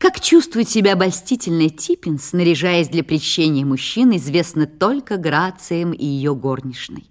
Как чувствует себя обольстительная Типпинс, наряжаясь для прещения мужчин, известно только Грациям и ее горничной.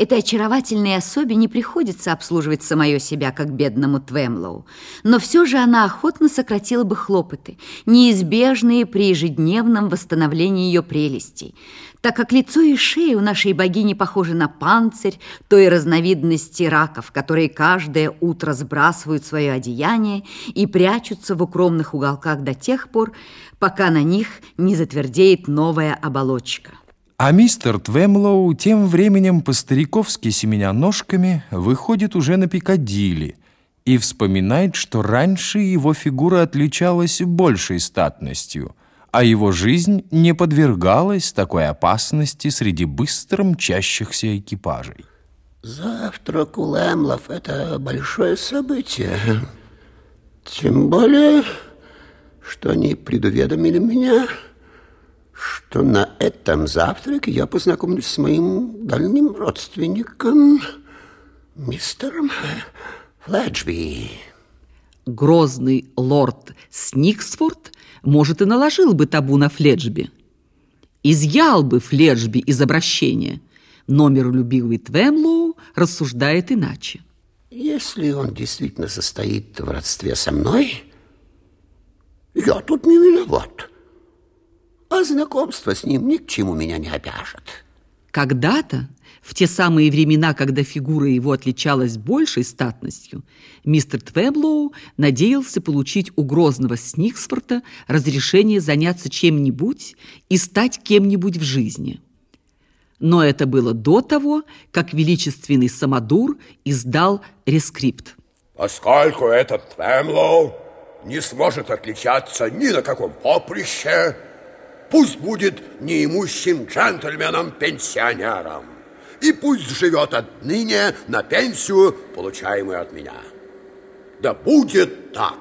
Этой очаровательной особе не приходится обслуживать самое себя, как бедному Твемлоу, но все же она охотно сократила бы хлопоты, неизбежные при ежедневном восстановлении ее прелестей, так как лицо и шея у нашей богини похожи на панцирь той разновидности раков, которые каждое утро сбрасывают свое одеяние и прячутся в укромных уголках до тех пор, пока на них не затвердеет новая оболочка. А мистер Твемлоу тем временем по-стариковски семеня ножками выходит уже на Пикадилли и вспоминает, что раньше его фигура отличалась большей статностью, а его жизнь не подвергалась такой опасности среди быстро мчащихся экипажей. Завтрак у Лэмлов – это большое событие. Тем более, что они предуведомили меня – что на этом завтраке я познакомлюсь с моим дальним родственником, мистером Фледжби. Грозный лорд Сниксфорд, может, и наложил бы табу на Фледжби. Изъял бы Фледжби из обращения, но миролюбивый Твемлоу рассуждает иначе. Если он действительно состоит в родстве со мной, я тут не виноват а знакомство с ним ни к чему меня не обяжет. Когда-то, в те самые времена, когда фигура его отличалась большей статностью, мистер Твеблоу надеялся получить у грозного Сниксфорта разрешение заняться чем-нибудь и стать кем-нибудь в жизни. Но это было до того, как величественный Самодур издал рескрипт. Поскольку этот Твемлоу не сможет отличаться ни на каком поприще, пусть будет неимущим джентльменом-пенсионером. И пусть живет отныне на пенсию, получаемую от меня. Да будет так.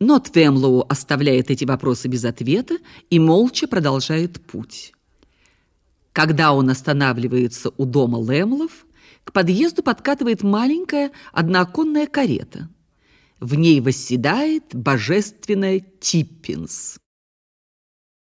Но Твемлоу оставляет эти вопросы без ответа и молча продолжает путь. Когда он останавливается у дома Лемлов, к подъезду подкатывает маленькая однооконная карета – в ней восседает божественная Типпинс.